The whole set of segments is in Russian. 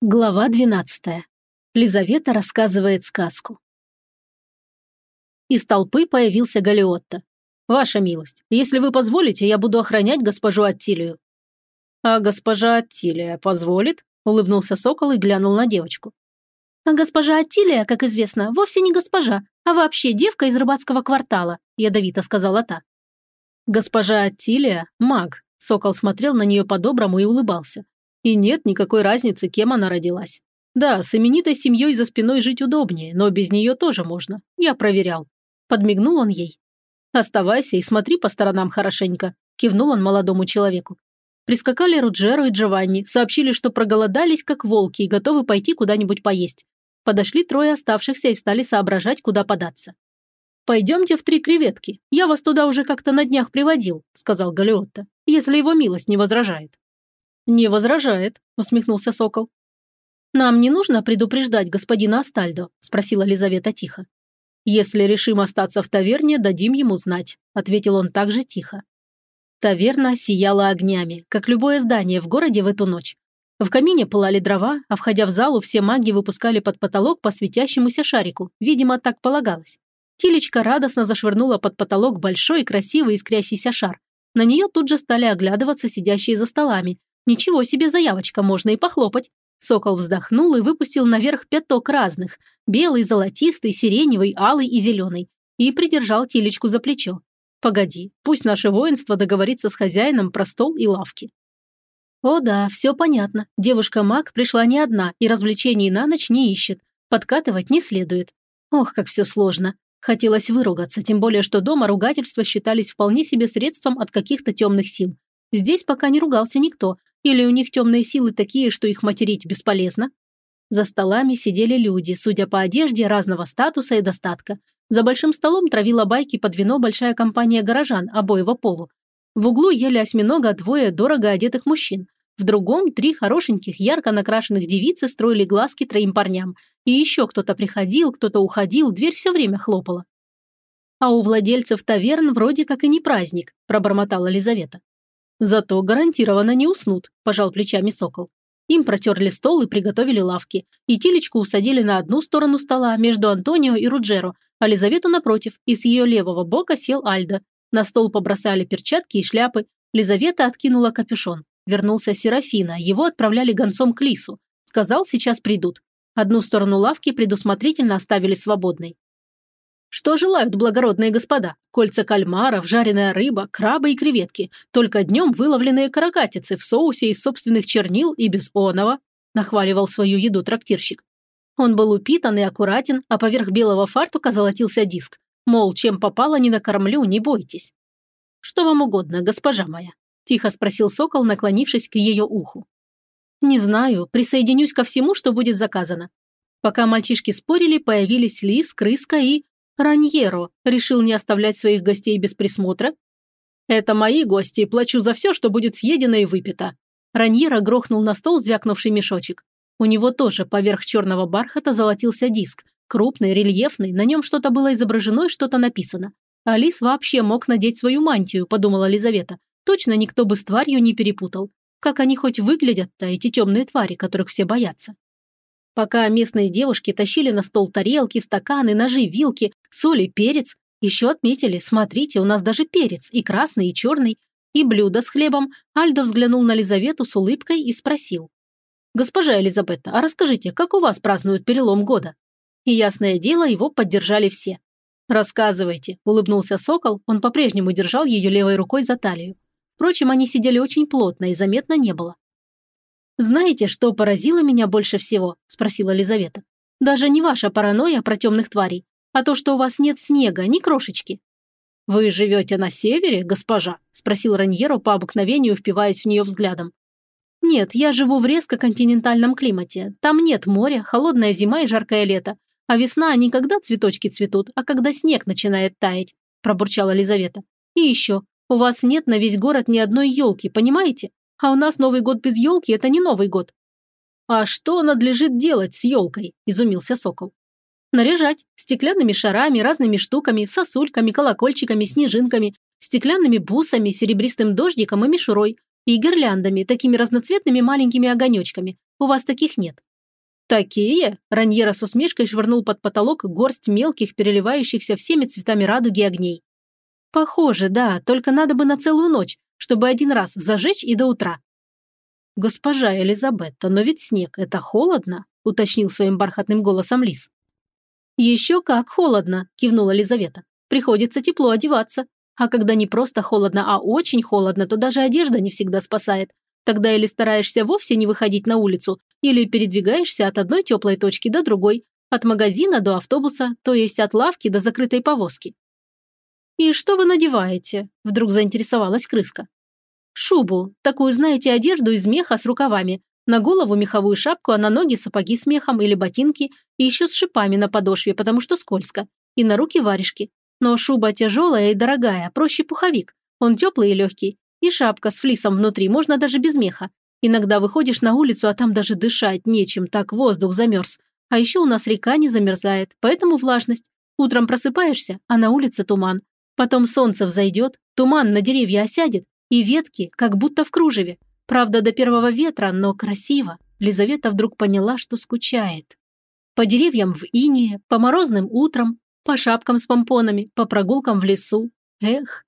Глава 12. Лизавета рассказывает сказку. Из толпы появился Галиотто. «Ваша милость, если вы позволите, я буду охранять госпожу Аттилию». «А госпожа Аттилия позволит?» – улыбнулся сокол и глянул на девочку. «А госпожа Аттилия, как известно, вовсе не госпожа, а вообще девка из рыбацкого квартала», – ядовито сказала та. «Госпожа Аттилия – маг», – сокол смотрел на нее по-доброму и улыбался. И нет никакой разницы, кем она родилась. Да, с именитой семьей за спиной жить удобнее, но без нее тоже можно. Я проверял. Подмигнул он ей. «Оставайся и смотри по сторонам хорошенько», – кивнул он молодому человеку. Прискакали Руджеро и Джованни, сообщили, что проголодались, как волки, и готовы пойти куда-нибудь поесть. Подошли трое оставшихся и стали соображать, куда податься. «Пойдемте в три креветки. Я вас туда уже как-то на днях приводил», – сказал Галиотто, – «если его милость не возражает». «Не возражает», – усмехнулся Сокол. «Нам не нужно предупреждать господина Астальдо?» – спросила Лизавета тихо. «Если решим остаться в таверне, дадим ему знать», – ответил он также тихо. Таверна сияла огнями, как любое здание в городе в эту ночь. В камине пылали дрова, а входя в залу, все маги выпускали под потолок по светящемуся шарику. Видимо, так полагалось. Тилечка радостно зашвырнула под потолок большой, красивый, искрящийся шар. На нее тут же стали оглядываться сидящие за столами, Ничего себе заявочка, можно и похлопать. Сокол вздохнул и выпустил наверх пяток разных – белый, золотистый, сиреневый, алый и зеленый. И придержал телечку за плечо. Погоди, пусть наше воинство договорится с хозяином про стол и лавки. О да, все понятно. Девушка-маг пришла не одна и развлечений на ночь не ищет. Подкатывать не следует. Ох, как все сложно. Хотелось выругаться, тем более, что дома ругательства считались вполне себе средством от каких-то темных сил. Здесь пока не ругался никто, или у них темные силы такие, что их материть бесполезно? За столами сидели люди, судя по одежде, разного статуса и достатка. За большим столом травила байки под вино большая компания горожан обоего полу. В углу ели осьминога двое дорого одетых мужчин. В другом три хорошеньких, ярко накрашенных девицы строили глазки троим парням. И еще кто-то приходил, кто-то уходил, дверь все время хлопала. «А у владельцев таверн вроде как и не праздник», – пробормотала Лизавета. Зато гарантированно не уснут, пожал плечами сокол. Им протерли стол и приготовили лавки, и Тилечку усадили на одну сторону стола между Антонио и Руджеро, а Лизавету напротив, и с ее левого бока сел Альдо. На стол побросали перчатки и шляпы, Лизавета откинула капюшон. Вернулся Серафина, его отправляли гонцом к Лису. Сказал, сейчас придут. Одну сторону лавки предусмотрительно оставили свободной. Что желают благородные господа? Кольца кальмаров, жареная рыба, крабы и креветки. Только днем выловленные каракатицы в соусе из собственных чернил и без оного. Нахваливал свою еду трактирщик. Он был упитан и аккуратен, а поверх белого фартука золотился диск. Мол, чем попало, не накормлю, не бойтесь. «Что вам угодно, госпожа моя?» – тихо спросил сокол, наклонившись к ее уху. «Не знаю, присоединюсь ко всему, что будет заказано». Пока мальчишки спорили, появились лис, крыска и Раньеро решил не оставлять своих гостей без присмотра? «Это мои гости, плачу за все, что будет съедено и выпито». Раньеро грохнул на стол звякнувший мешочек. У него тоже поверх черного бархата золотился диск. Крупный, рельефный, на нем что-то было изображено и что-то написано. Алис вообще мог надеть свою мантию, подумала Лизавета. Точно никто бы с тварью не перепутал. Как они хоть выглядят-то, эти темные твари, которых все боятся. Пока местные девушки тащили на стол тарелки, стаканы, ножи, вилки, соль и перец, еще отметили, смотрите, у нас даже перец, и красный, и черный, и блюдо с хлебом, Альдо взглянул на Лизавету с улыбкой и спросил. «Госпожа Элизабетта, а расскажите, как у вас празднуют перелом года?» И ясное дело, его поддержали все. «Рассказывайте», – улыбнулся сокол, он по-прежнему держал ее левой рукой за талию. Впрочем, они сидели очень плотно и заметно не было. «Знаете, что поразило меня больше всего?» – спросила Лизавета. «Даже не ваша паранойя про темных тварей, а то, что у вас нет снега, ни крошечки». «Вы живете на севере, госпожа?» – спросил Раньеро по обыкновению, впиваясь в нее взглядом. «Нет, я живу в резко континентальном климате. Там нет моря, холодная зима и жаркое лето. А весна не когда цветочки цветут, а когда снег начинает таять», – пробурчала Лизавета. «И еще, у вас нет на весь город ни одной елки, понимаете? А у нас Новый год без елки – это не Новый год». «А что надлежит делать с елкой?» – изумился Сокол. «Наряжать стеклянными шарами, разными штуками, сосульками, колокольчиками, снежинками, стеклянными бусами, серебристым дождиком и мишурой, и гирляндами, такими разноцветными маленькими огонечками. У вас таких нет. «Такие?» – Раньера с усмешкой швырнул под потолок горсть мелких, переливающихся всеми цветами радуги огней. «Похоже, да, только надо бы на целую ночь, чтобы один раз зажечь и до утра». «Госпожа Элизабетта, но ведь снег – это холодно», – уточнил своим бархатным голосом Лис. «Еще как холодно», – кивнула Лизавета. «Приходится тепло одеваться. А когда не просто холодно, а очень холодно, то даже одежда не всегда спасает. Тогда или стараешься вовсе не выходить на улицу, или передвигаешься от одной теплой точки до другой, от магазина до автобуса, то есть от лавки до закрытой повозки. «И что вы надеваете?» – вдруг заинтересовалась крыска. «Шубу, такую, знаете, одежду из меха с рукавами, на голову меховую шапку, а на ноги сапоги с мехом или ботинки, и еще с шипами на подошве, потому что скользко, и на руки варежки. Но шуба тяжелая и дорогая, проще пуховик. Он теплый и легкий, и шапка с флисом внутри, можно даже без меха. Иногда выходишь на улицу, а там даже дышать нечем, так воздух замерз. А еще у нас река не замерзает, поэтому влажность. Утром просыпаешься, а на улице туман. Потом солнце взойдет, туман на деревья осядет, и ветки как будто в кружеве. Правда, до первого ветра, но красиво. Лизавета вдруг поняла, что скучает. По деревьям в инее, по морозным утрам, по шапкам с помпонами, по прогулкам в лесу. Эх,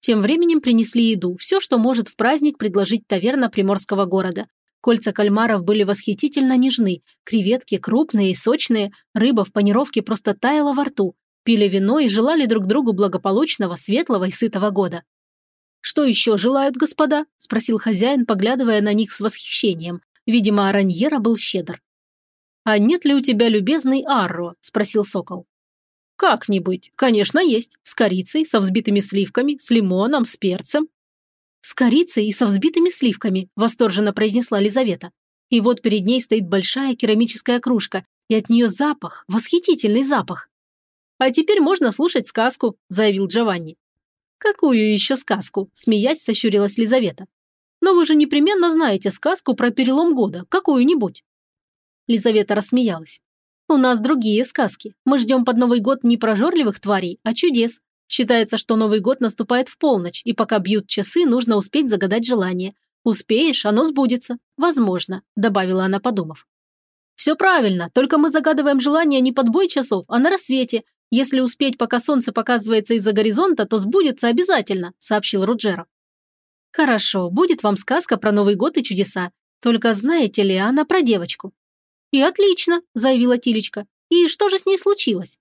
тем временем принесли еду, все, что может в праздник предложить таверна приморского города. Кольца кальмаров были восхитительно нежны, креветки крупные и сочные, рыба в панировке просто таяла во рту. Пили вино и желали друг другу благополучного, светлого и сытого года. «Что еще желают господа?» – спросил хозяин, поглядывая на них с восхищением. Видимо, Араньера был щедр. «А нет ли у тебя любезный Арро?» – спросил сокол. «Как-нибудь. Конечно, есть. С корицей, со взбитыми сливками, с лимоном, с перцем». «С корицей и со взбитыми сливками», – восторженно произнесла Лизавета. И вот перед ней стоит большая керамическая кружка, и от нее запах, восхитительный запах. «А теперь можно слушать сказку», – заявил Джованни. «Какую еще сказку?» – смеясь сощурилась Лизавета. «Но вы же непременно знаете сказку про перелом года, какую-нибудь». Лизавета рассмеялась. У нас другие сказки. Мы ждем под Новый год не прожорливых тварей, а чудес. Считается, что Новый год наступает в полночь, и пока бьют часы, нужно успеть загадать желание. Успеешь, оно сбудется. Возможно», – добавила она, подумав. «Все правильно, только мы загадываем желание не под бой часов, а на рассвете. Если успеть, пока солнце показывается из-за горизонта, то сбудется обязательно», – сообщил Руджеро. «Хорошо, будет вам сказка про Новый год и чудеса. Только знаете ли, она про девочку. «И отлично», – заявила Тилечка. «И что же с ней случилось?»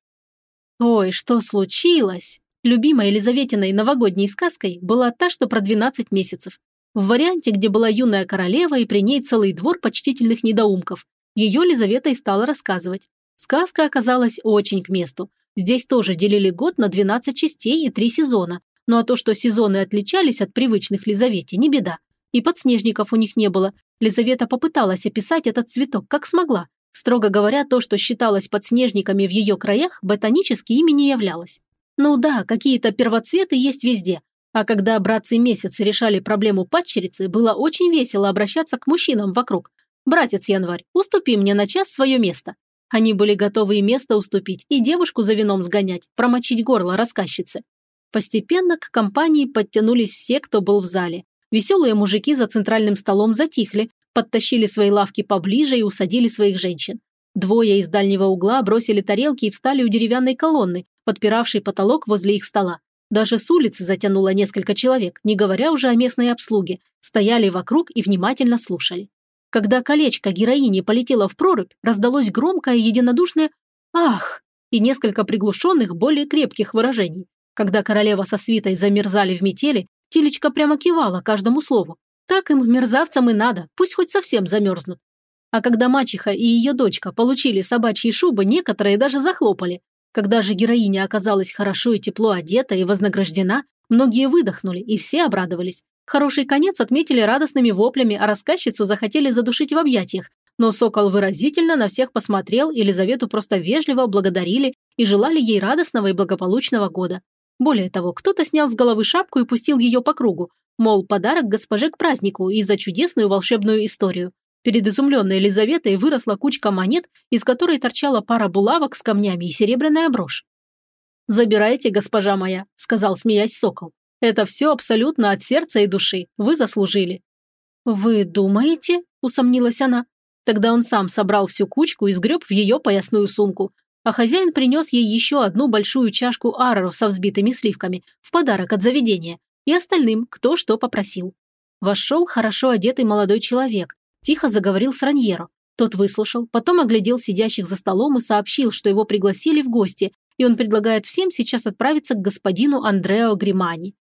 Ой, что случилось? Любимой Елизаветиной новогодней сказкой была та, что про 12 месяцев. В варианте, где была юная королева и при ней целый двор почтительных недоумков. Ее Лизавета и стала рассказывать. Сказка оказалась очень к месту. Здесь тоже делили год на 12 частей и три сезона. Ну а то, что сезоны отличались от привычных Лизавете, не беда. И подснежников у них не было, Лизавета попыталась описать этот цветок, как смогла. Строго говоря, то, что считалось подснежниками в ее краях, ботанически ими не являлось. Ну да, какие-то первоцветы есть везде. А когда братцы месяц решали проблему падчерицы, было очень весело обращаться к мужчинам вокруг. «Братец Январь, уступи мне на час свое место». Они были готовы и место уступить, и девушку за вином сгонять, промочить горло рассказчицы. Постепенно к компании подтянулись все, кто был в зале. Веселые мужики за центральным столом затихли, подтащили свои лавки поближе и усадили своих женщин. Двое из дальнего угла бросили тарелки и встали у деревянной колонны, подпиравшей потолок возле их стола. Даже с улицы затянуло несколько человек, не говоря уже о местной обслуге, стояли вокруг и внимательно слушали. Когда колечко героини полетело в прорубь, раздалось громкое единодушное «Ах!» и несколько приглушенных, более крепких выражений. Когда королева со свитой замерзали в метели, Тилечка прямо кивала каждому слову. Так им, мерзавцам, и надо, пусть хоть совсем замерзнут. А когда мачеха и ее дочка получили собачьи шубы, некоторые даже захлопали. Когда же героиня оказалась хорошо и тепло одета и вознаграждена, многие выдохнули, и все обрадовались. Хороший конец отметили радостными воплями, а рассказчицу захотели задушить в объятиях. Но Сокол выразительно на всех посмотрел, Елизавету просто вежливо благодарили и желали ей радостного и благополучного года. Более того, кто-то снял с головы шапку и пустил ее по кругу, мол, подарок госпоже к празднику и за чудесную волшебную историю. Перед изумленной Елизаветой выросла кучка монет, из которой торчала пара булавок с камнями и серебряная брошь. «Забирайте, госпожа моя», – сказал, смеясь сокол. «Это все абсолютно от сердца и души. Вы заслужили». «Вы думаете?» – усомнилась она. Тогда он сам собрал всю кучку и сгреб в ее поясную сумку, а хозяин принес ей еще одну большую чашку арру со взбитыми сливками в подарок от заведения и остальным, кто что попросил. Вошел хорошо одетый молодой человек, тихо заговорил с Раньеро. Тот выслушал, потом оглядел сидящих за столом и сообщил, что его пригласили в гости, и он предлагает всем сейчас отправиться к господину Андрео Гримани.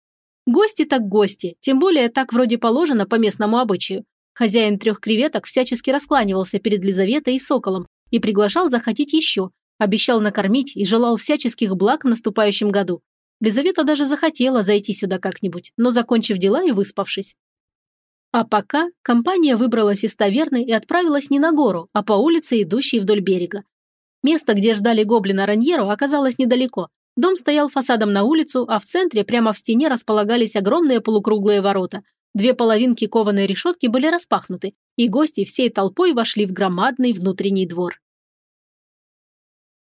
Гости так гости, тем более так вроде положено по местному обычаю. Хозяин трех креветок всячески раскланивался перед Лизаветой и Соколом и приглашал захотеть еще, обещал накормить и желал всяческих благ в наступающем году. Лизавета даже захотела зайти сюда как-нибудь, но закончив дела и выспавшись. А пока компания выбралась из таверны и отправилась не на гору, а по улице, идущей вдоль берега. Место, где ждали гоблина Раньеру, оказалось недалеко. Дом стоял фасадом на улицу, а в центре, прямо в стене, располагались огромные полукруглые ворота. Две половинки кованой решетки были распахнуты, и гости всей толпой вошли в громадный внутренний двор.